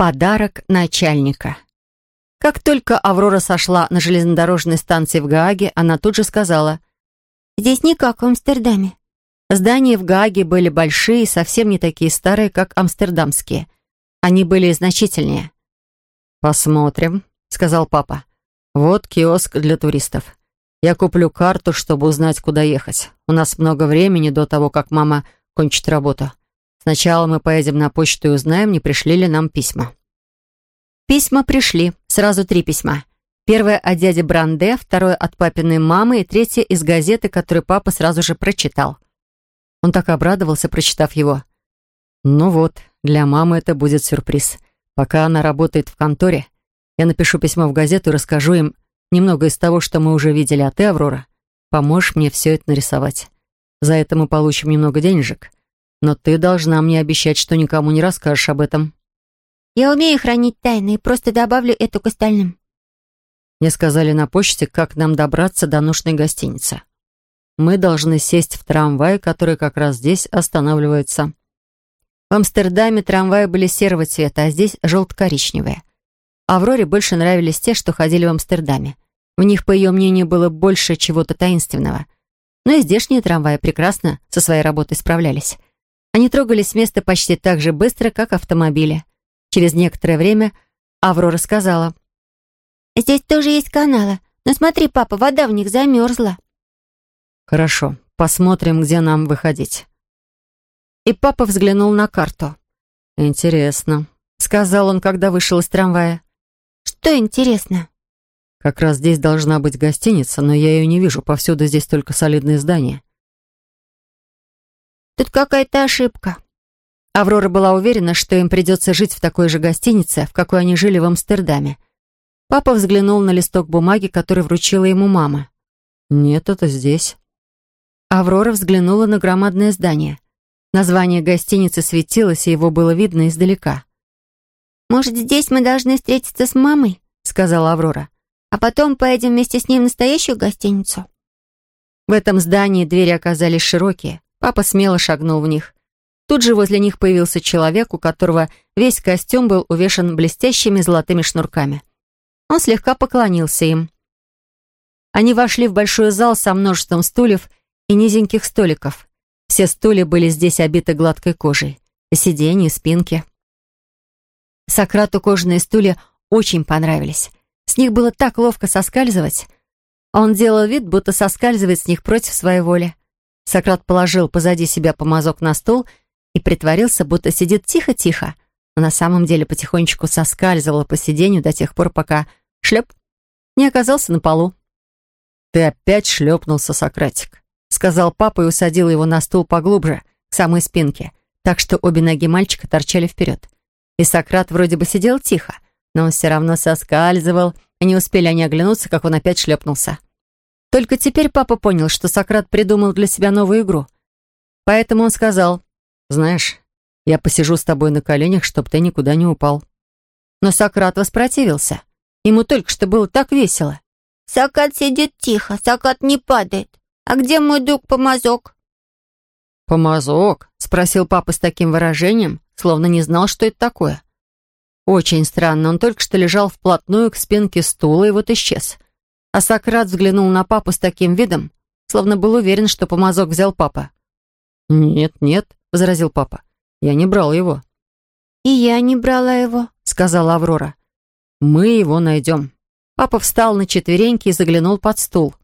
Подарок начальника. Как только Аврора сошла на железнодорожной станции в Гааге, она тут же сказала «Здесь не как в Амстердаме». Здания в Гааге были большие, совсем не такие старые, как амстердамские. Они были значительнее. «Посмотрим», — сказал папа. «Вот киоск для туристов. Я куплю карту, чтобы узнать, куда ехать. У нас много времени до того, как мама кончит работу. Сначала мы поедем на почту и узнаем, не пришли ли нам письма». Письма пришли, сразу три письма. Первое от дяди Бранде, второе от папиной мамы и третье из газеты, которую папа сразу же прочитал. Он так обрадовался, прочитав его. «Ну вот, для мамы это будет сюрприз. Пока она работает в конторе, я напишу письмо в газету и расскажу им немного из того, что мы уже видели, а ты, Аврора, поможешь мне все это нарисовать. За это мы получим немного денежек. Но ты должна мне обещать, что никому не расскажешь об этом». «Я умею хранить тайны и просто добавлю эту к остальным». Мне сказали на почте, как нам добраться до нужной гостиницы. Мы должны сесть в трамвай, который как раз здесь останавливается. В Амстердаме трамваи были серого цвета, а здесь желто-коричневые. Авроре больше нравились те, что ходили в Амстердаме. В них, по ее мнению, было больше чего-то таинственного. Но и здешние трамваи прекрасно со своей работой справлялись. Они трогались с места почти так же быстро, как автомобили. Через некоторое время Аврора сказала. «Здесь тоже есть каналы. Но смотри, папа, вода в них замерзла». «Хорошо, посмотрим, где нам выходить». И папа взглянул на карту. «Интересно», — сказал он, когда вышел из трамвая. «Что интересно?» «Как раз здесь должна быть гостиница, но я ее не вижу. Повсюду здесь только солидные здания». «Тут какая-то ошибка», Аврора была уверена, что им придется жить в такой же гостинице, в какой они жили в Амстердаме. Папа взглянул на листок бумаги, который вручила ему мама. «Нет, это здесь». Аврора взглянула на громадное здание. Название гостиницы светилось, и его было видно издалека. «Может, здесь мы должны встретиться с мамой?» — сказала Аврора. «А потом поедем вместе с ней в настоящую гостиницу?» В этом здании двери оказались широкие. Папа смело шагнул в них. Тут же возле них появился человек, у которого весь костюм был увешан блестящими золотыми шнурками. Он слегка поклонился им. Они вошли в большой зал со множеством стульев и низеньких столиков. Все стулья были здесь обиты гладкой кожей. Сиденья, спинки. Сократу кожаные стулья очень понравились. С них было так ловко соскальзывать. Он делал вид, будто соскальзывает с них против своей воли. Сократ положил позади себя помазок на стул и притворился, будто сидит тихо-тихо, но на самом деле потихонечку соскальзывала по сиденью до тех пор, пока шлеп не оказался на полу. «Ты опять шлепнулся, Сократик», — сказал папа и усадил его на стул поглубже, к самой спинке, так что обе ноги мальчика торчали вперед. И Сократ вроде бы сидел тихо, но он все равно соскальзывал, и не успели они оглянуться, как он опять шлепнулся. Только теперь папа понял, что Сократ придумал для себя новую игру. Поэтому он сказал, знаешь, я посижу с тобой на коленях, чтобы ты никуда не упал». Но Сократ воспротивился. Ему только что было так весело. «Сократ сидит тихо, Сократ не падает. А где мой друг Помазок?» «Помазок?» — спросил папа с таким выражением, словно не знал, что это такое. Очень странно, он только что лежал вплотную к спинке стула и вот исчез. А Сократ взглянул на папу с таким видом, словно был уверен, что помазок взял папа. «Нет, нет», — возразил папа. «Я не брал его». «И я не брала его», — сказала Аврора. «Мы его найдем». Папа встал на четвереньки и заглянул под стул.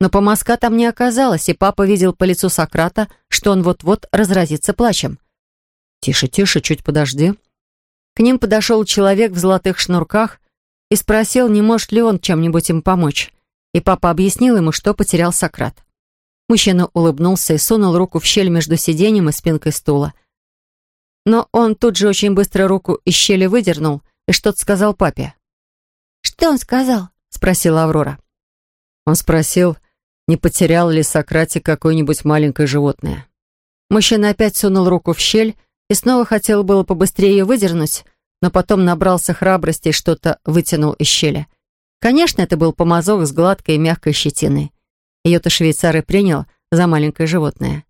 Но помазка там не оказалось, и папа видел по лицу Сократа, что он вот-вот разразится плачем. «Тише, тише, чуть подожди». К ним подошел человек в золотых шнурках и спросил, не может ли он чем-нибудь им помочь. И папа объяснил ему, что потерял Сократ. Мужчина улыбнулся и сунул руку в щель между сиденьем и спинкой стула. Но он тут же очень быстро руку из щели выдернул и что-то сказал папе. «Что он сказал?» — спросила Аврора. Он спросил, не потерял ли Сократик какое-нибудь маленькое животное. Мужчина опять сунул руку в щель и снова хотел было побыстрее ее выдернуть, но потом набрался храбрости и что-то вытянул из щели. Конечно, это был помазок с гладкой и мягкой щетиной. Ее-то швейцар и принял за маленькое животное.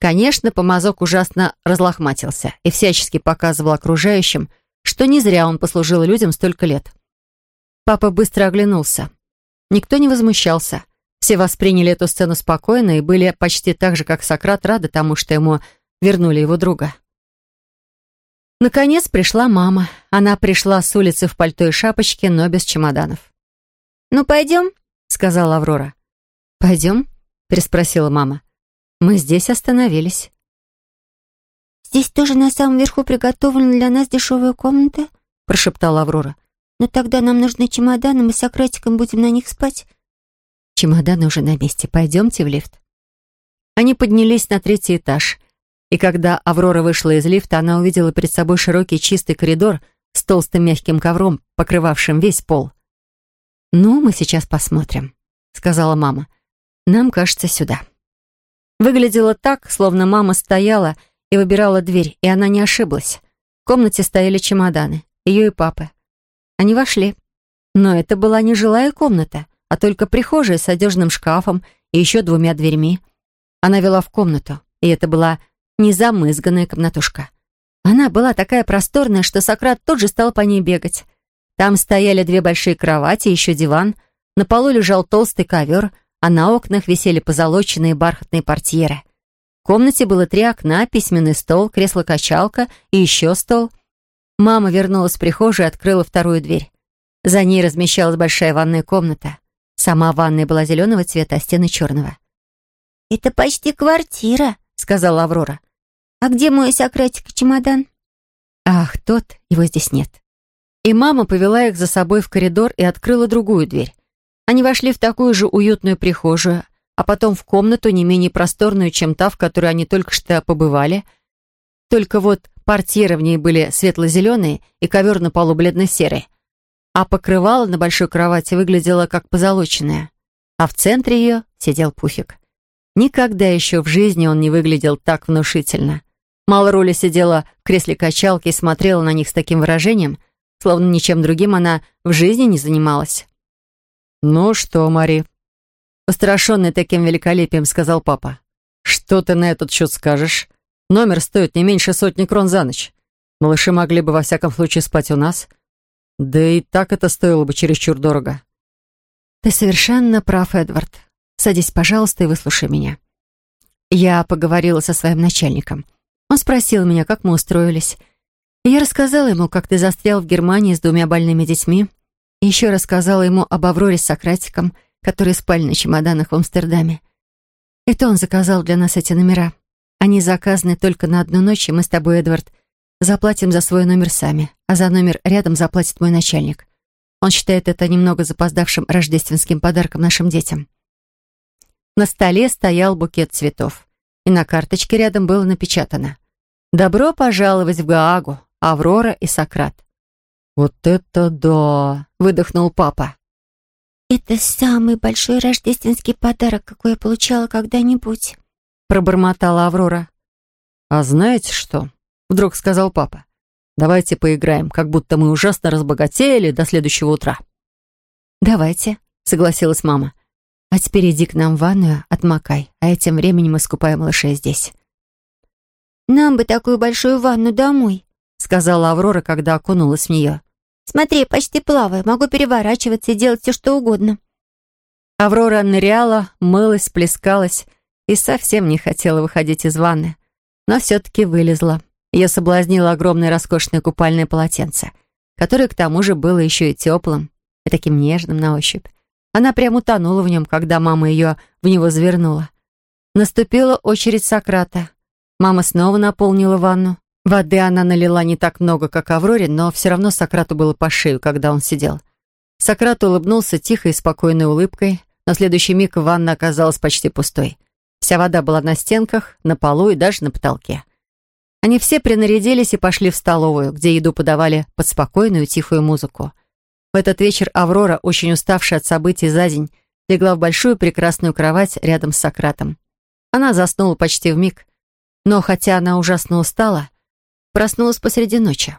Конечно, помазок ужасно разлохматился и всячески показывал окружающим, что не зря он послужил людям столько лет. Папа быстро оглянулся. Никто не возмущался. Все восприняли эту сцену спокойно и были почти так же, как Сократ, рады тому, что ему вернули его друга. Наконец пришла мама. Она пришла с улицы в пальто и шапочке, но без чемоданов. «Ну, пойдем?» — сказала Аврора. «Пойдем?» — переспросила мама. «Мы здесь остановились». «Здесь тоже на самом верху приготовлена для нас дешевая комната?» — прошептала Аврора. «Но тогда нам нужны чемоданы, мы с Сократиком будем на них спать». «Чемоданы уже на месте. Пойдемте в лифт». Они поднялись на третий этаж. И когда Аврора вышла из лифта, она увидела перед собой широкий чистый коридор с толстым мягким ковром, покрывавшим весь пол. «Ну, мы сейчас посмотрим», — сказала мама. «Нам кажется, сюда». Выглядело так, словно мама стояла и выбирала дверь, и она не ошиблась. В комнате стояли чемоданы, ее и папы. Они вошли. Но это была не жилая комната, а только прихожая с одежным шкафом и еще двумя дверьми. Она вела в комнату, и это была незамызганная комнатушка. Она была такая просторная, что Сократ тут же стал по ней бегать. Там стояли две большие кровати, еще диван, на полу лежал толстый ковер, а на окнах висели позолоченные бархатные портьеры. В комнате было три окна, письменный стол, кресло-качалка и еще стол. Мама вернулась в прихожую и открыла вторую дверь. За ней размещалась большая ванная комната. Сама ванная была зеленого цвета, а стены черного. «Это почти квартира», — сказала Аврора. «А где мой Сократик и чемодан?» «Ах, тот, его здесь нет». И мама повела их за собой в коридор и открыла другую дверь. Они вошли в такую же уютную прихожую, а потом в комнату не менее просторную, чем та, в которой они только что побывали. Только вот портьеры в ней были светло-зеленые и ковер на полу бледно-серый. А покрывало на большой кровати выглядело как позолоченное. А в центре ее сидел Пуфик. Никогда еще в жизни он не выглядел так внушительно. Малроли сидела в кресле качалки и смотрела на них с таким выражением, словно ничем другим она в жизни не занималась. «Ну что, Мари?» Устрашенный таким великолепием, сказал папа. «Что ты на этот счет скажешь? Номер стоит не меньше сотни крон за ночь. Малыши могли бы во всяком случае спать у нас. Да и так это стоило бы чересчур дорого». «Ты совершенно прав, Эдвард. Садись, пожалуйста, и выслушай меня». Я поговорила со своим начальником. Он спросил меня, как мы устроились. И я рассказала ему, как ты застрял в Германии с двумя больными детьми. И еще рассказала ему об Авроре с Сократиком — которые спали на чемоданах в Амстердаме. Это он заказал для нас эти номера. Они заказаны только на одну ночь, и мы с тобой, Эдвард, заплатим за свой номер сами, а за номер рядом заплатит мой начальник. Он считает это немного запоздавшим рождественским подарком нашим детям. На столе стоял букет цветов, и на карточке рядом было напечатано «Добро пожаловать в Гаагу, Аврора и Сократ». «Вот это да!» — выдохнул папа. «Это самый большой рождественский подарок, какой я получала когда-нибудь», пробормотала Аврора. «А знаете что?» — вдруг сказал папа. «Давайте поиграем, как будто мы ужасно разбогатели до следующего утра». «Давайте», — согласилась мама. «А теперь иди к нам в ванную, отмокай, а этим временем искупаем малышей здесь». «Нам бы такую большую ванну домой», — сказала Аврора, когда окунулась в нее. Смотри, почти плаваю, могу переворачиваться и делать все, что угодно». Аврора ныряла, мылась, плескалась и совсем не хотела выходить из ванны, но все-таки вылезла. Ее соблазнило огромное роскошное купальное полотенце, которое к тому же было еще и теплым и таким нежным на ощупь. Она прямо утонула в нем, когда мама ее в него завернула. Наступила очередь Сократа. Мама снова наполнила ванну. Воды она налила не так много, как Авроре, но все равно Сократу было по шею, когда он сидел. Сократ улыбнулся тихой и спокойной улыбкой, но следующий миг ванна оказалась почти пустой. Вся вода была на стенках, на полу и даже на потолке. Они все принарядились и пошли в столовую, где еду подавали под спокойную тихую музыку. В этот вечер Аврора, очень уставшая от событий за день, легла в большую прекрасную кровать рядом с Сократом. Она заснула почти в миг, но хотя она ужасно устала, Проснулась посреди ночи.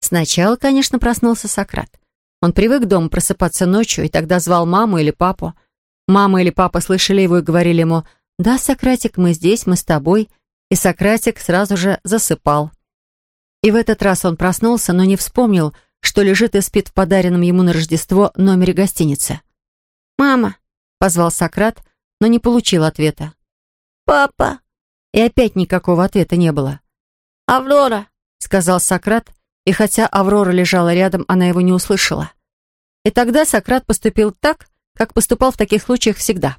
Сначала, конечно, проснулся Сократ. Он привык дома просыпаться ночью и тогда звал маму или папу. Мама или папа слышали его и говорили ему «Да, Сократик, мы здесь, мы с тобой». И Сократик сразу же засыпал. И в этот раз он проснулся, но не вспомнил, что лежит и спит в подаренном ему на Рождество номере гостиницы. «Мама!» — позвал Сократ, но не получил ответа. «Папа!» И опять никакого ответа не было. «Аврора!» — сказал Сократ, и хотя Аврора лежала рядом, она его не услышала. И тогда Сократ поступил так, как поступал в таких случаях всегда.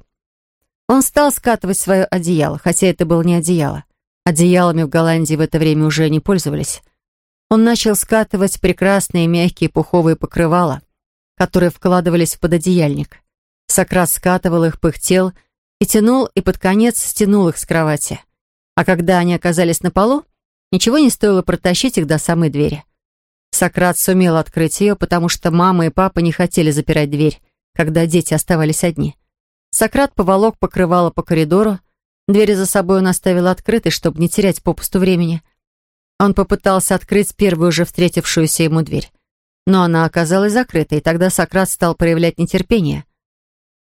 Он стал скатывать свое одеяло, хотя это было не одеяло. Одеялами в Голландии в это время уже не пользовались. Он начал скатывать прекрасные мягкие пуховые покрывала, которые вкладывались в пододеяльник. Сократ скатывал их, пыхтел и тянул, и под конец стянул их с кровати. А когда они оказались на полу, ничего не стоило протащить их до самой двери. Сократ сумел открыть ее, потому что мама и папа не хотели запирать дверь, когда дети оставались одни. Сократ поволок покрывало по коридору, двери за собой он оставил открытой, чтобы не терять попусту времени. Он попытался открыть первую же встретившуюся ему дверь. Но она оказалась закрытой, и тогда Сократ стал проявлять нетерпение.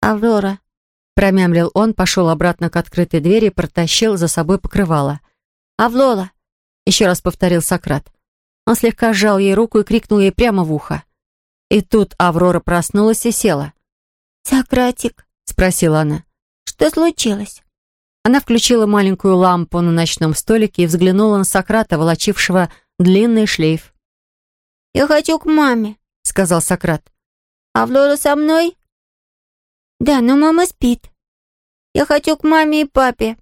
«Аврора», — промямлил он, пошел обратно к открытой двери и протащил за собой покрывало. «Авлола», — еще раз повторил Сократ. Он слегка сжал ей руку и крикнул ей прямо в ухо. И тут Аврора проснулась и села. «Сократик», — спросила она. «Что случилось?» Она включила маленькую лампу на ночном столике и взглянула на Сократа, волочившего длинный шлейф. «Я хочу к маме», — сказал Сократ. «Аврора со мной?» «Да, но мама спит. Я хочу к маме и папе».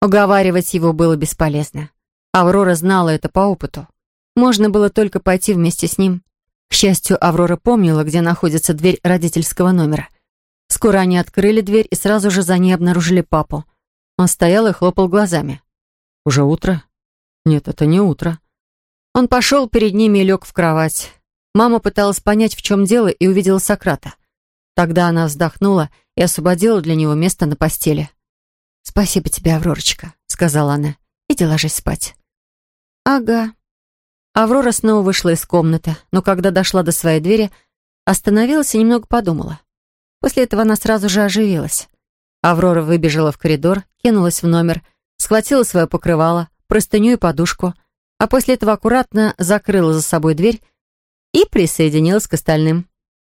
Уговаривать его было бесполезно. Аврора знала это по опыту. Можно было только пойти вместе с ним. К счастью, Аврора помнила, где находится дверь родительского номера. Скоро они открыли дверь и сразу же за ней обнаружили папу. Он стоял и хлопал глазами. «Уже утро?» «Нет, это не утро». Он пошел перед ними и лег в кровать. Мама пыталась понять, в чем дело, и увидела Сократа. Тогда она вздохнула и освободила для него место на постели. «Спасибо тебе, Авророчка», — сказала она. «Иди ложись спать». «Ага». Аврора снова вышла из комнаты, но когда дошла до своей двери, остановилась и немного подумала. После этого она сразу же оживилась. Аврора выбежала в коридор, кинулась в номер, схватила свое покрывало, простыню и подушку, а после этого аккуратно закрыла за собой дверь и присоединилась к остальным.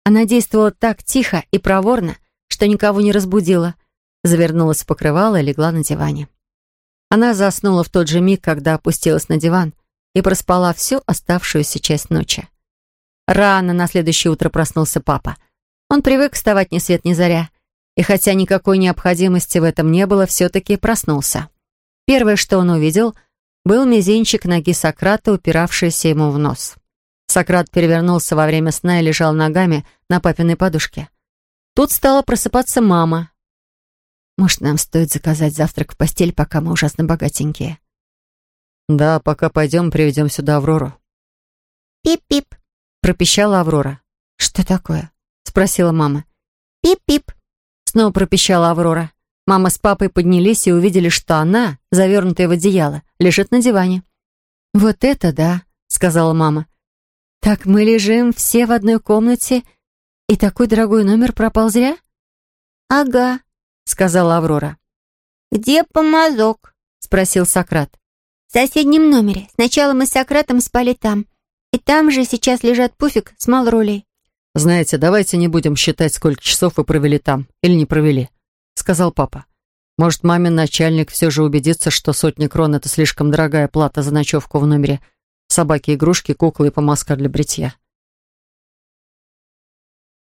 Она действовала так тихо и проворно, что никого не разбудила, завернулась в покрывало и легла на диване. Она заснула в тот же миг, когда опустилась на диван и проспала всю оставшуюся часть ночи. Рано на следующее утро проснулся папа. Он привык вставать ни свет ни заря, и хотя никакой необходимости в этом не было, все-таки проснулся. Первое, что он увидел, был мизинчик ноги Сократа, упиравшийся ему в нос. Сократ перевернулся во время сна и лежал ногами на папиной подушке. Тут стала просыпаться мама. «Может, нам стоит заказать завтрак в постель, пока мы ужасно богатенькие?» «Да, пока пойдем, приведем сюда Аврору». «Пип-пип», — пропищала Аврора. «Что такое?» — спросила мама. «Пип-пип», Снова пропищала Аврора. Мама с папой поднялись и увидели, что она, завернутая в одеяло, лежит на диване. «Вот это да», — сказала мама. «Так мы лежим все в одной комнате, и такой дорогой номер пропал зря?» «Ага», — сказала Аврора. «Где помазок?» — спросил Сократ. «В соседнем номере. Сначала мы с Сократом спали там. И там же сейчас лежат пуфик с малролей. «Знаете, давайте не будем считать, сколько часов вы провели там или не провели», — сказал папа. «Может, мамин начальник все же убедится, что сотня крон — это слишком дорогая плата за ночевку в номере. Собаки, игрушки, куклы и помазка для бритья».